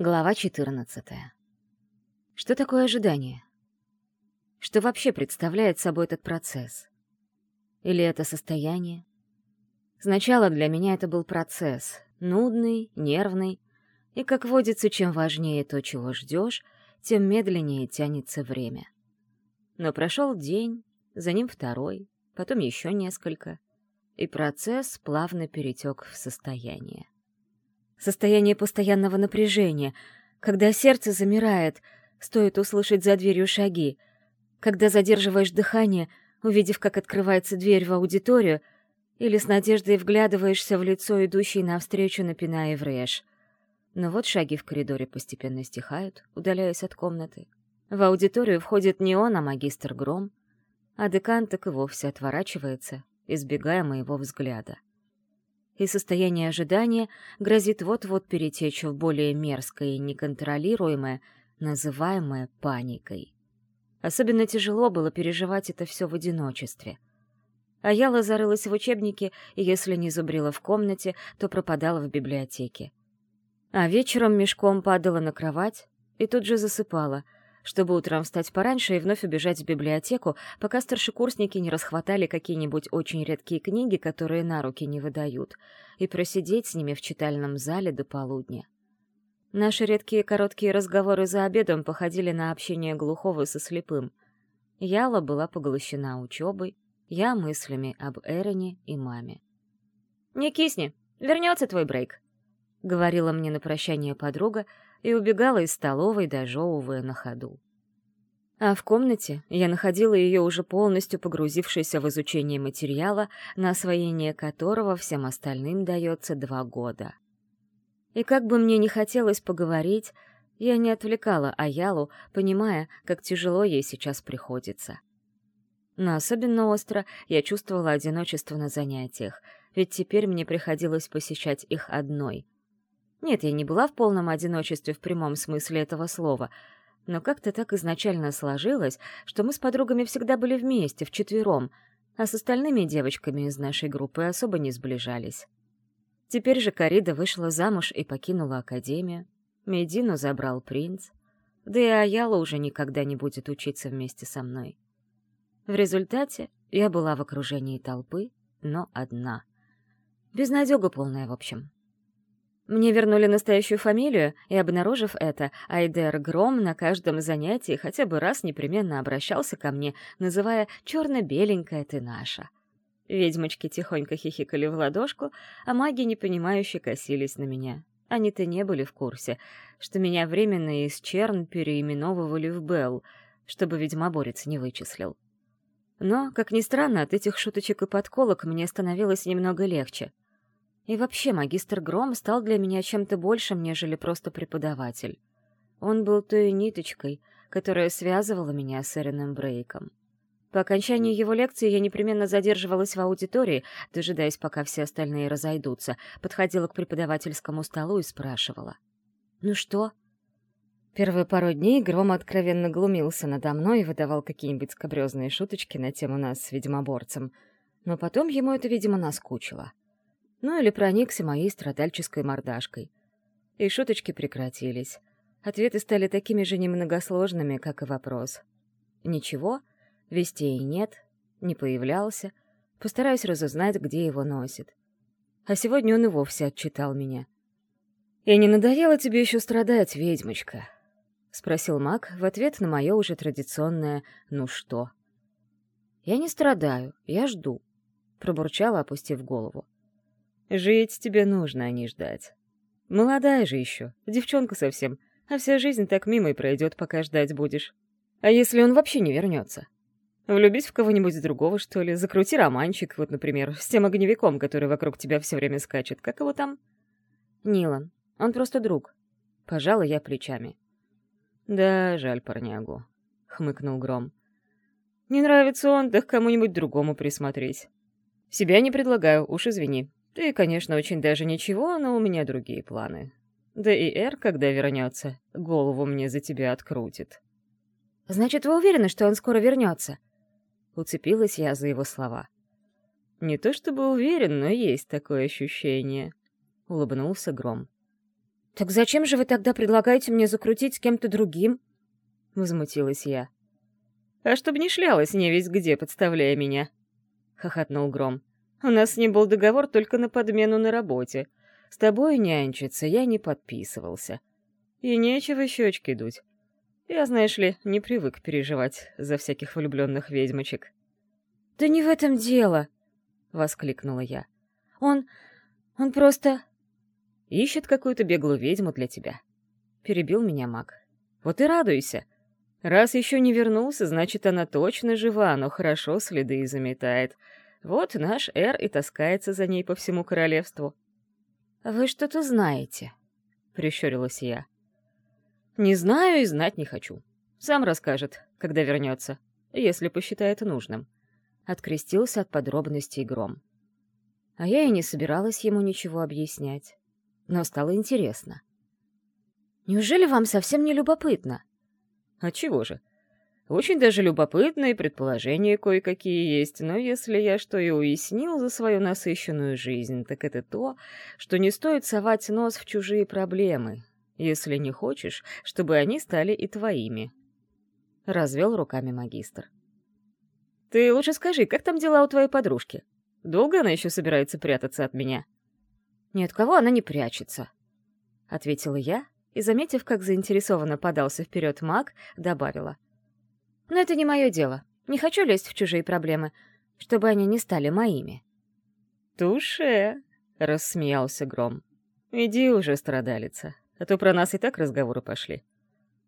Глава 14. Что такое ожидание? Что вообще представляет собой этот процесс? Или это состояние? Сначала для меня это был процесс, нудный, нервный, и, как водится, чем важнее то, чего ждешь, тем медленнее тянется время. Но прошел день, за ним второй, потом еще несколько, и процесс плавно перетек в состояние состояние постоянного напряжения, когда сердце замирает, стоит услышать за дверью шаги, когда задерживаешь дыхание, увидев, как открывается дверь в аудиторию, или с надеждой вглядываешься в лицо идущей навстречу, напиная врешь. Но вот шаги в коридоре постепенно стихают, удаляясь от комнаты. В аудиторию входит не он, а магистр Гром, а декан так и вовсе отворачивается, избегая моего взгляда и состояние ожидания грозит вот-вот перетечь в более мерзкое и неконтролируемое, называемое паникой. Особенно тяжело было переживать это все в одиночестве. А я зарылась в учебнике, и если не зубрила в комнате, то пропадала в библиотеке. А вечером мешком падала на кровать и тут же засыпала — чтобы утром встать пораньше и вновь убежать в библиотеку, пока старшекурсники не расхватали какие-нибудь очень редкие книги, которые на руки не выдают, и просидеть с ними в читальном зале до полудня. Наши редкие короткие разговоры за обедом походили на общение глухого со слепым. Яла была поглощена учебой, я мыслями об Эрене и маме. «Не кисни, вернется твой брейк», — говорила мне на прощание подруга, и убегала из столовой, дожевывая на ходу. А в комнате я находила ее уже полностью погрузившейся в изучение материала, на освоение которого всем остальным дается два года. И как бы мне не хотелось поговорить, я не отвлекала Аялу, понимая, как тяжело ей сейчас приходится. Но особенно остро я чувствовала одиночество на занятиях, ведь теперь мне приходилось посещать их одной — нет, я не была в полном одиночестве в прямом смысле этого слова, но как-то так изначально сложилось, что мы с подругами всегда были вместе, вчетвером, а с остальными девочками из нашей группы особо не сближались. Теперь же Карида вышла замуж и покинула академию. Медину забрал принц. Да и Аяла уже никогда не будет учиться вместе со мной. В результате я была в окружении толпы, но одна. Безнадега полная, в общем. Мне вернули настоящую фамилию, и, обнаружив это, Айдер Гром на каждом занятии хотя бы раз непременно обращался ко мне, называя «черно-беленькая ты наша». Ведьмочки тихонько хихикали в ладошку, а маги, непонимающе, косились на меня. Они-то не были в курсе, что меня временно из Черн переименовывали в Белл, чтобы ведьмоборец не вычислил. Но, как ни странно, от этих шуточек и подколок мне становилось немного легче — и вообще магистр Гром стал для меня чем-то большим, нежели просто преподаватель. Он был той ниточкой, которая связывала меня с Эреном Брейком. По окончании его лекции я непременно задерживалась в аудитории, дожидаясь, пока все остальные разойдутся, подходила к преподавательскому столу и спрашивала. «Ну что?» Первые пару дней Гром откровенно глумился надо мной и выдавал какие-нибудь скобрёзные шуточки на тему нас с ведьмоборцем. Но потом ему это, видимо, наскучило ну или проникся моей страдальческой мордашкой. И шуточки прекратились. Ответы стали такими же немногосложными, как и вопрос. Ничего, вестей нет, не появлялся. Постараюсь разузнать, где его носит. А сегодня он и вовсе отчитал меня. «И не надоело тебе еще страдать, ведьмочка?» — спросил маг в ответ на мое уже традиционное «ну что?». «Я не страдаю, я жду», — пробурчала, опустив голову. Жить тебе нужно, а не ждать. Молодая же еще, девчонка совсем, а вся жизнь так мимо и пройдет, пока ждать будешь. А если он вообще не вернется? Влюбись в кого-нибудь другого, что ли, закрути романчик, вот, например, с тем огневиком, который вокруг тебя все время скачет. Как его там? Нилан. Он просто друг. Пожалуй, я плечами. Да, жаль парнягу, — хмыкнул Гром. Не нравится он, так кому-нибудь другому присмотреть. Себя не предлагаю, уж извини. Ты, конечно, очень даже ничего, но у меня другие планы. Да и Эр, когда вернется, голову мне за тебя открутит. Значит, вы уверены, что он скоро вернется? Уцепилась я за его слова. Не то чтобы уверен, но есть такое ощущение. Улыбнулся Гром. «Так зачем же вы тогда предлагаете мне закрутить с кем-то другим?» — возмутилась я. «А чтобы не шлялась не весь где, подставляя меня», — хохотнул Гром. «У нас с ним был договор только на подмену на работе. С тобой нянчиться я не подписывался. И нечего щечки дуть. Я, знаешь ли, не привык переживать за всяких влюбленных ведьмочек». «Да не в этом дело!» — воскликнула я. «Он... он просто...» Ищет какую-то беглую ведьму для тебя. Перебил меня маг. Вот и радуйся. Раз еще не вернулся, значит, она точно жива, но хорошо следы заметает. Вот наш Эр и таскается за ней по всему королевству. «Вы что-то знаете?» — прищурилась я. «Не знаю и знать не хочу. Сам расскажет, когда вернется, если посчитает нужным». Открестился от подробностей Гром. А я и не собиралась ему ничего объяснять но стало интересно. «Неужели вам совсем не любопытно?» «А чего же? Очень даже любопытно, и предположения кое-какие есть, но если я что и уяснил за свою насыщенную жизнь, так это то, что не стоит совать нос в чужие проблемы, если не хочешь, чтобы они стали и твоими». Развел руками магистр. «Ты лучше скажи, как там дела у твоей подружки? Долго она еще собирается прятаться от меня?» «Ни от кого она не прячется», — ответила я, и, заметив, как заинтересованно подался вперед маг, добавила. «Но это не мое дело. Не хочу лезть в чужие проблемы, чтобы они не стали моими». «Туше!» — рассмеялся Гром. «Иди уже, страдалица, а то про нас и так разговоры пошли.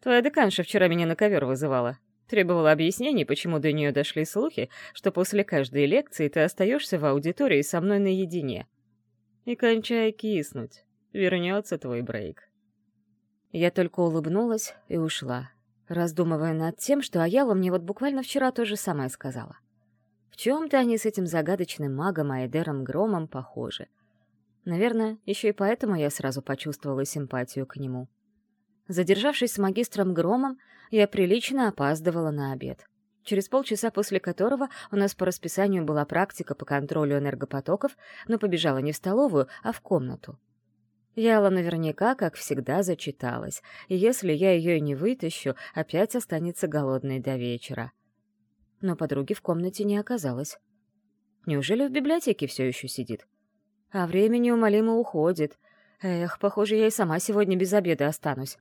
Твоя деканша вчера меня на ковер вызывала. Требовала объяснений, почему до нее дошли слухи, что после каждой лекции ты остаешься в аудитории со мной наедине. И кончай киснуть. Вернется твой брейк. Я только улыбнулась и ушла, раздумывая над тем, что Аяла мне вот буквально вчера то же самое сказала. В чем-то они с этим загадочным магом Айдером Громом похожи. Наверное, еще и поэтому я сразу почувствовала симпатию к нему. Задержавшись с магистром Громом, я прилично опаздывала на обед через полчаса после которого у нас по расписанию была практика по контролю энергопотоков, но побежала не в столовую, а в комнату. Яла наверняка, как всегда, зачиталась, и если я ее не вытащу, опять останется голодной до вечера. Но подруги в комнате не оказалось. Неужели в библиотеке все еще сидит? А время неумолимо уходит. Эх, похоже, я и сама сегодня без обеда останусь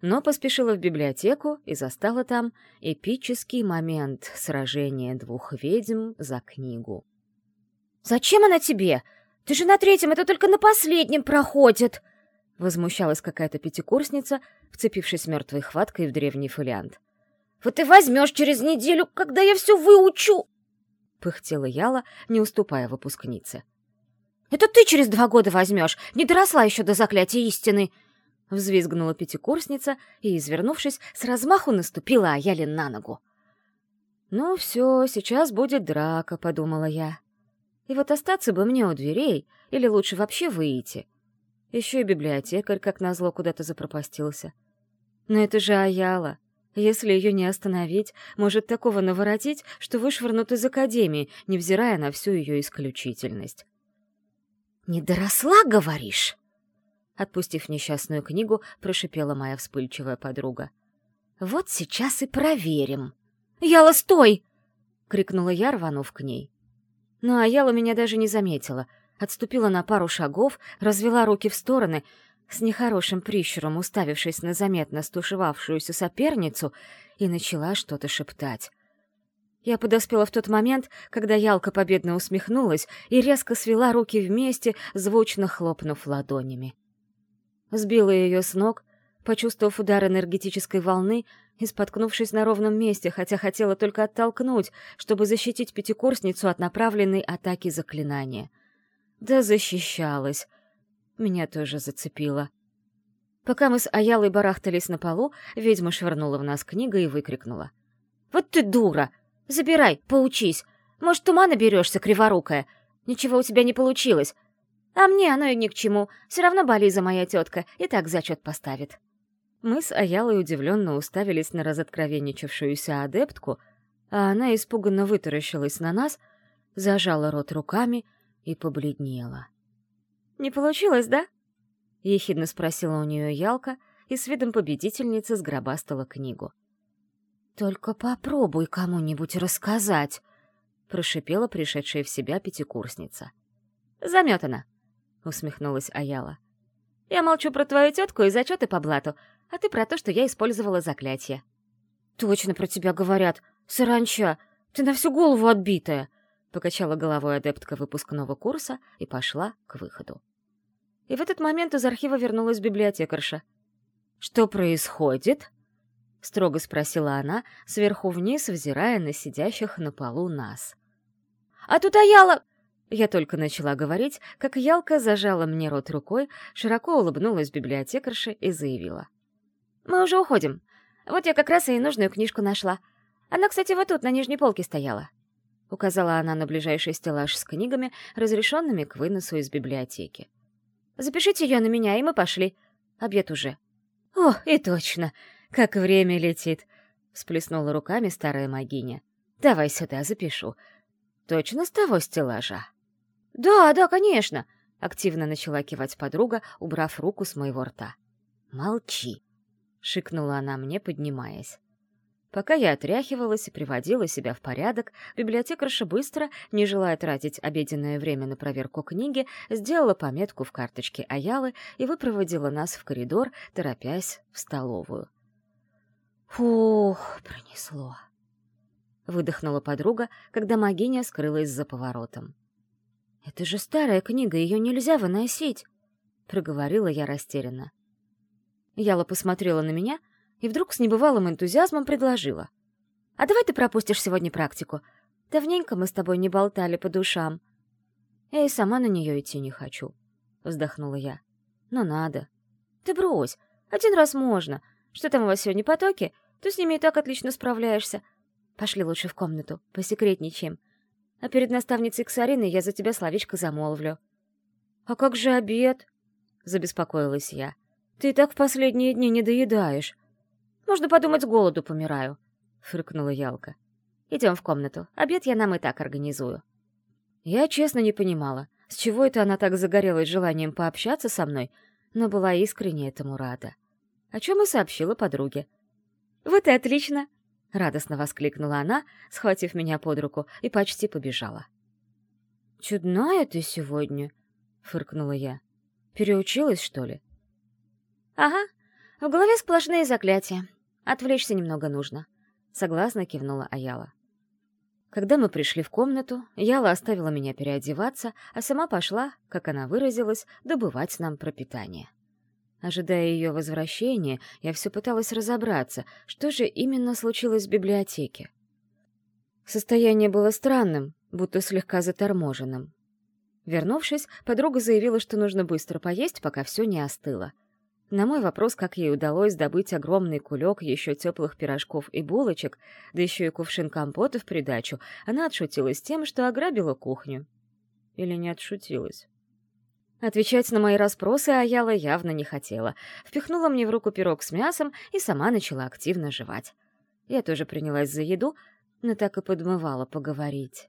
но поспешила в библиотеку и застала там эпический момент сражения двух ведьм за книгу. «Зачем она тебе? Ты же на третьем, это только на последнем проходит!» Возмущалась какая-то пятикурсница, вцепившись мертвой хваткой в древний фолиант. «Вот ты возьмешь через неделю, когда я все выучу!» Пыхтела Яла, не уступая выпускнице. «Это ты через два года возьмешь! Не доросла еще до заклятия истины!» — взвизгнула пятикурсница и, извернувшись, с размаху наступила Аяле на ногу. «Ну все, сейчас будет драка», — подумала я. «И вот остаться бы мне у дверей, или лучше вообще выйти. Еще и библиотекарь, как назло, куда-то запропастился. Но это же Аяла. Если ее не остановить, может такого наворотить, что вышвырнут из академии, невзирая на всю ее исключительность». «Не доросла, говоришь?» Отпустив несчастную книгу, прошипела моя вспыльчивая подруга. «Вот сейчас и проверим!» «Яла, стой!» — крикнула я, рванув к ней. Но Аяла меня даже не заметила. Отступила на пару шагов, развела руки в стороны, с нехорошим прищуром уставившись на заметно стушевавшуюся соперницу, и начала что-то шептать. Я подоспела в тот момент, когда Ялка победно усмехнулась и резко свела руки вместе, звучно хлопнув ладонями сбила ее с ног, почувствовав удар энергетической волны и споткнувшись на ровном месте, хотя хотела только оттолкнуть, чтобы защитить пятикурсницу от направленной атаки заклинания. Да защищалась. Меня тоже зацепило. Пока мы с Аялой барахтались на полу, ведьма швырнула в нас книга и выкрикнула. «Вот ты дура! Забирай, поучись! Может, ума наберешься, криворукая? Ничего у тебя не получилось. А мне оно и ни к чему. Все равно Болиза моя тетка и так зачет поставит. Мы с Аялой удивленно уставились на разоткровенничавшуюся адептку, а она испуганно вытаращилась на нас, зажала рот руками и побледнела. «Не получилось, да?» ехидно спросила у нее Ялка и с видом победительницы сгробастала книгу. «Только попробуй кому-нибудь рассказать», — прошипела пришедшая в себя пятикурсница. «Заметана», — усмехнулась Аяла. «Я молчу про твою тетку и зачеты по блату, а ты про то, что я использовала заклятие». «Точно про тебя говорят. Саранча, ты на всю голову отбитая», — покачала головой адептка выпускного курса и пошла к выходу. И в этот момент из архива вернулась библиотекарша. «Что происходит?» — строго спросила она, сверху вниз взирая на сидящих на полу нас. «А тут Аяла...» Я только начала говорить, как Ялка зажала мне рот рукой, широко улыбнулась библиотекарше и заявила. «Мы уже уходим. Вот я как раз и нужную книжку нашла. Она, кстати, вот тут, на нижней полке стояла». Указала она на ближайший стеллаж с книгами, разрешенными к выносу из библиотеки. «Запишите ее на меня, и мы пошли. Обед уже». «О, и точно! Как время летит!» — всплеснула руками старая магиня. «Давай сюда, запишу. Точно с того стеллажа?» «Да, да, конечно!» — активно начала кивать подруга, убрав руку с моего рта. «Молчи!» — шикнула она мне, поднимаясь. Пока я отряхивалась и приводила себя в порядок, библиотекарша быстро, не желая тратить обеденное время на проверку книги, сделала пометку в карточке Аялы и выпроводила нас в коридор, торопясь в столовую. «Фух, пронесло!» — выдохнула подруга, когда магиня скрылась за поворотом. «Это же старая книга, ее нельзя выносить!» — проговорила я растерянно. Яла посмотрела на меня и вдруг с небывалым энтузиазмом предложила. «А давай ты пропустишь сегодня практику. Давненько мы с тобой не болтали по душам». «Я и сама на нее идти не хочу», — вздохнула я. «Но надо». «Ты брось, один раз можно. Что там у вас сегодня потоки? Ты с ними и так отлично справляешься. Пошли лучше в комнату, посекретничаем. А перед наставницей Ксариной я за тебя словечко замолвлю». «А как же обед?» — забеспокоилась я. «Ты так в последние дни не доедаешь. Можно подумать, с голоду помираю», — фыркнула Ялка. «Идем в комнату. Обед я нам и так организую». Я честно не понимала, с чего это она так загорелась желанием пообщаться со мной, но была искренне этому рада. О чем и сообщила подруге. «Вот и отлично!» — радостно воскликнула она, схватив меня под руку, и почти побежала. «Чудная ты сегодня», — фыркнула я. «Переучилась, что ли?» «Ага, в голове сплошные заклятия. Отвлечься немного нужно», — согласно кивнула Аяла. Когда мы пришли в комнату, Яла оставила меня переодеваться, а сама пошла, как она выразилась, добывать нам пропитание. Ожидая ее возвращения, я все пыталась разобраться, что же именно случилось в библиотеке. Состояние было странным, будто слегка заторможенным. Вернувшись, подруга заявила, что нужно быстро поесть, пока все не остыло. На мой вопрос, как ей удалось добыть огромный кулек еще теплых пирожков и булочек, да еще и кувшин компота в придачу, она отшутилась тем, что ограбила кухню. Или не отшутилась? Отвечать на мои расспросы Аяла явно не хотела. Впихнула мне в руку пирог с мясом и сама начала активно жевать. Я тоже принялась за еду, но так и подмывала поговорить.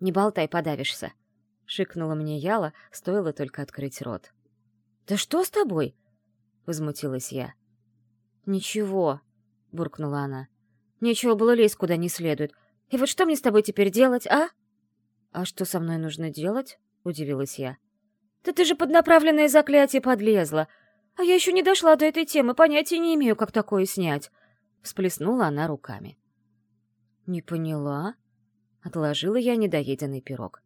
«Не болтай, подавишься», — шикнула мне Яла, стоило только открыть рот. «Да что с тобой?» — возмутилась я. «Ничего», — буркнула она. «Нечего было лезть куда не следует. И вот что мне с тобой теперь делать, а?» «А что со мной нужно делать?» — удивилась я. Да ты же под направленное заклятие подлезла. А я еще не дошла до этой темы, понятия не имею, как такое снять. Всплеснула она руками. Не поняла. Отложила я недоеденный пирог.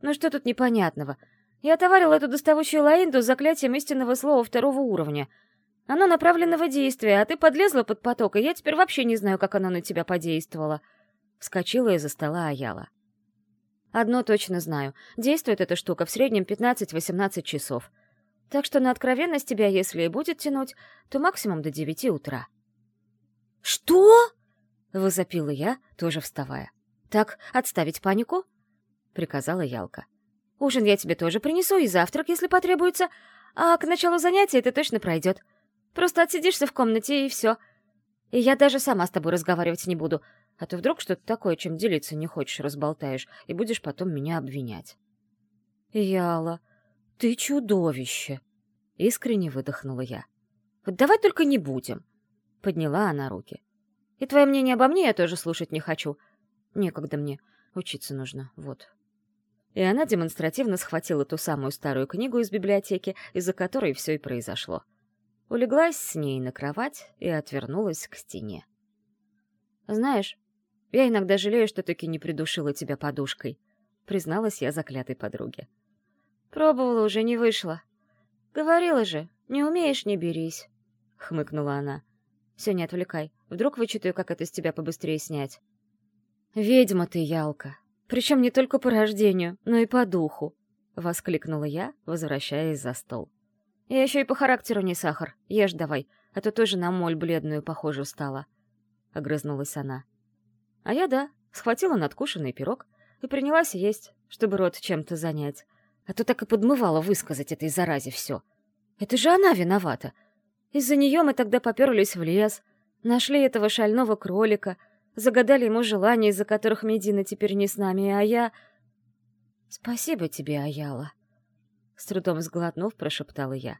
Ну что тут непонятного? Я отоварила эту доставучую лаинду с заклятием истинного слова второго уровня. Оно направленного действия, а ты подлезла под поток, и я теперь вообще не знаю, как оно на тебя подействовало. Вскочила из-за стола Аяла. Одно точно знаю. Действует эта штука в среднем 15-18 часов. Так что на откровенность тебя, если и будет тянуть, то максимум до 9 утра. «Что?» — возопила я, тоже вставая. «Так, отставить панику?» — приказала Ялка. «Ужин я тебе тоже принесу и завтрак, если потребуется, а к началу занятия это точно пройдет. Просто отсидишься в комнате, и все. И я даже сама с тобой разговаривать не буду, а то вдруг что-то такое, чем делиться не хочешь, разболтаешь, и будешь потом меня обвинять. Яла, ты чудовище! Искренне выдохнула я. «Вот давай только не будем!» Подняла она руки. «И твое мнение обо мне я тоже слушать не хочу. Некогда мне. Учиться нужно. Вот». И она демонстративно схватила ту самую старую книгу из библиотеки, из-за которой все и произошло. Улеглась с ней на кровать и отвернулась к стене. «Знаешь, я иногда жалею, что таки не придушила тебя подушкой», — призналась я заклятой подруге. «Пробовала, уже не вышло. Говорила же, не умеешь — не берись», — хмыкнула она. «Все, не отвлекай. Вдруг вычитаю, как это с тебя побыстрее снять». «Ведьма ты, Ялка. Причем не только по рождению, но и по духу», — воскликнула я, возвращаясь за стол. «Я еще и по характеру не сахар. Ешь давай, а то тоже на моль бледную похожу стала», — огрызнулась она. А я, да, схватила надкушенный пирог и принялась есть, чтобы рот чем-то занять. А то так и подмывала высказать этой заразе все. Это же она виновата. Из-за нее мы тогда поперлись в лес, нашли этого шального кролика, загадали ему желания, из-за которых Медина теперь не с нами, а я... «Спасибо тебе, Аяла», — с трудом сглотнув, прошептала я.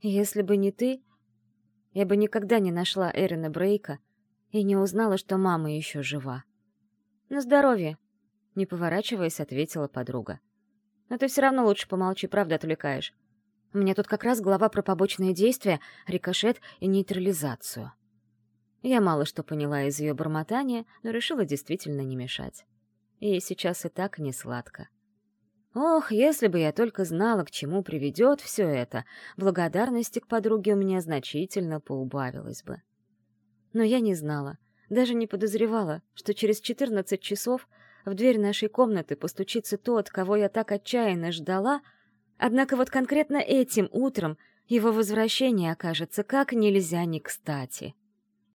«Если бы не ты, я бы никогда не нашла Эрина Брейка и не узнала, что мама еще жива». «На здоровье», — не поворачиваясь, ответила подруга. Но ты все равно лучше помолчи, правда отвлекаешь. У меня тут как раз глава про побочные действия, рикошет и нейтрализацию. Я мало что поняла из ее бормотания, но решила действительно не мешать. Ей сейчас и так не сладко. Ох, если бы я только знала, к чему приведет все это, благодарности к подруге у меня значительно поубавилось бы. Но я не знала, даже не подозревала, что через 14 часов в дверь нашей комнаты постучится тот, кого я так отчаянно ждала, однако вот конкретно этим утром его возвращение окажется как нельзя не кстати.